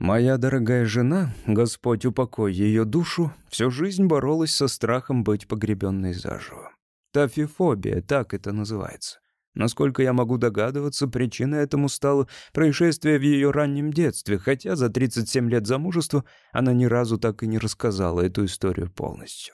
Моя дорогая жена, Господь упокой ее душу, всю жизнь боролась со страхом быть погребенной заживо. Тафифобия, так это называется. Насколько я могу догадываться, причиной этому стало происшествие в ее раннем детстве, хотя за 37 лет замужества она ни разу так и не рассказала эту историю полностью.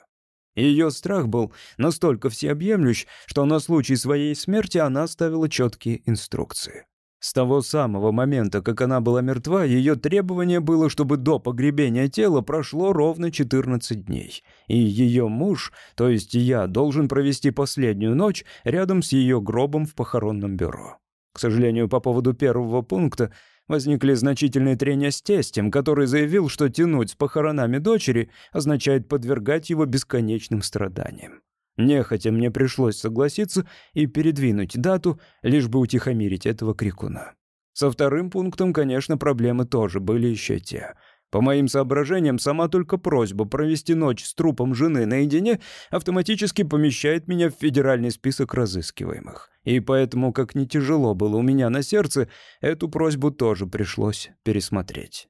Ее страх был настолько всеобъемлющ, что на случай своей смерти она оставила четкие инструкции. С того самого момента, как она была мертва, ее требование было, чтобы до погребения тела прошло ровно 14 дней. И ее муж, то есть я, должен провести последнюю ночь рядом с ее гробом в похоронном бюро. К сожалению, по поводу первого пункта возникли значительные трения с тестем, который заявил, что тянуть с похоронами дочери означает подвергать его бесконечным страданиям. Нехотя мне пришлось согласиться и передвинуть дату, лишь бы утихомирить этого крикуна. Со вторым пунктом, конечно, проблемы тоже были еще те. По моим соображениям, сама только просьба провести ночь с трупом жены наедине автоматически помещает меня в федеральный список разыскиваемых. И поэтому, как не тяжело было у меня на сердце, эту просьбу тоже пришлось пересмотреть.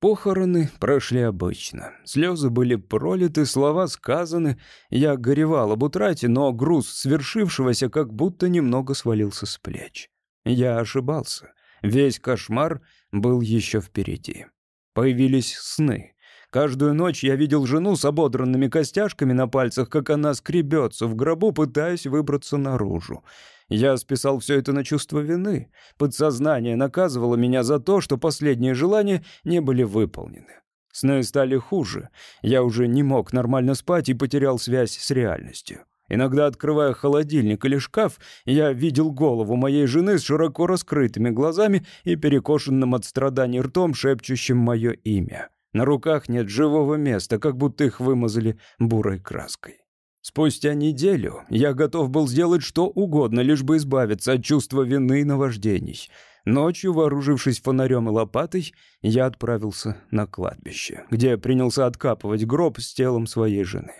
Похороны прошли обычно. Слезы были пролиты, слова сказаны. Я горевал об утрате, но груз свершившегося как будто немного свалился с плеч. Я ошибался. Весь кошмар был еще впереди. Появились сны. Каждую ночь я видел жену с ободранными костяшками на пальцах, как она скребется в гробу, пытаясь выбраться наружу. Я списал все это на чувство вины. Подсознание наказывало меня за то, что последние желания не были выполнены. Сны стали хуже. Я уже не мог нормально спать и потерял связь с реальностью. Иногда, открывая холодильник или шкаф, я видел голову моей жены с широко раскрытыми глазами и перекошенным от страданий ртом, шепчущим мое имя. На руках нет живого места, как будто их вымазали бурой краской. Спустя неделю я готов был сделать что угодно, лишь бы избавиться от чувства вины и наваждений. Ночью, вооружившись фонарем и лопатой, я отправился на кладбище, где принялся откапывать гроб с телом своей жены.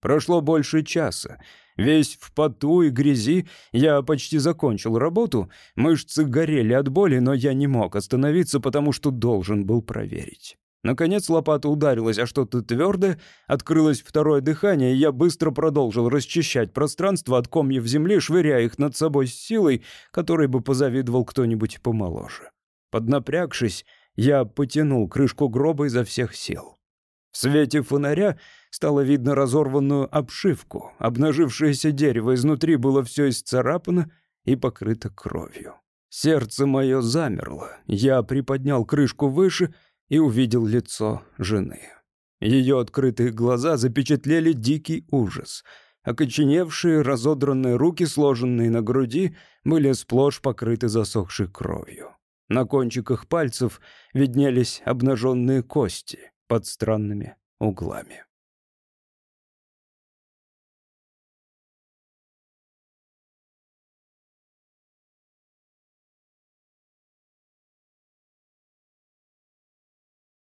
Прошло больше часа. Весь в поту и грязи я почти закончил работу. Мышцы горели от боли, но я не мог остановиться, потому что должен был проверить. Наконец лопата ударилась о что-то твердое, открылось второе дыхание, и я быстро продолжил расчищать пространство от комьев земли, швыряя их над собой с силой, которой бы позавидовал кто-нибудь помоложе. Поднапрягшись, я потянул крышку гроба изо всех сил. В свете фонаря стало видно разорванную обшивку. Обнажившееся дерево изнутри было все исцарапано и покрыто кровью. Сердце мое замерло. Я приподнял крышку выше — и увидел лицо жены. Ее открытые глаза запечатлели дикий ужас. Окоченевшие, разодранные руки, сложенные на груди, были сплошь покрыты засохшей кровью. На кончиках пальцев виднелись обнаженные кости под странными углами.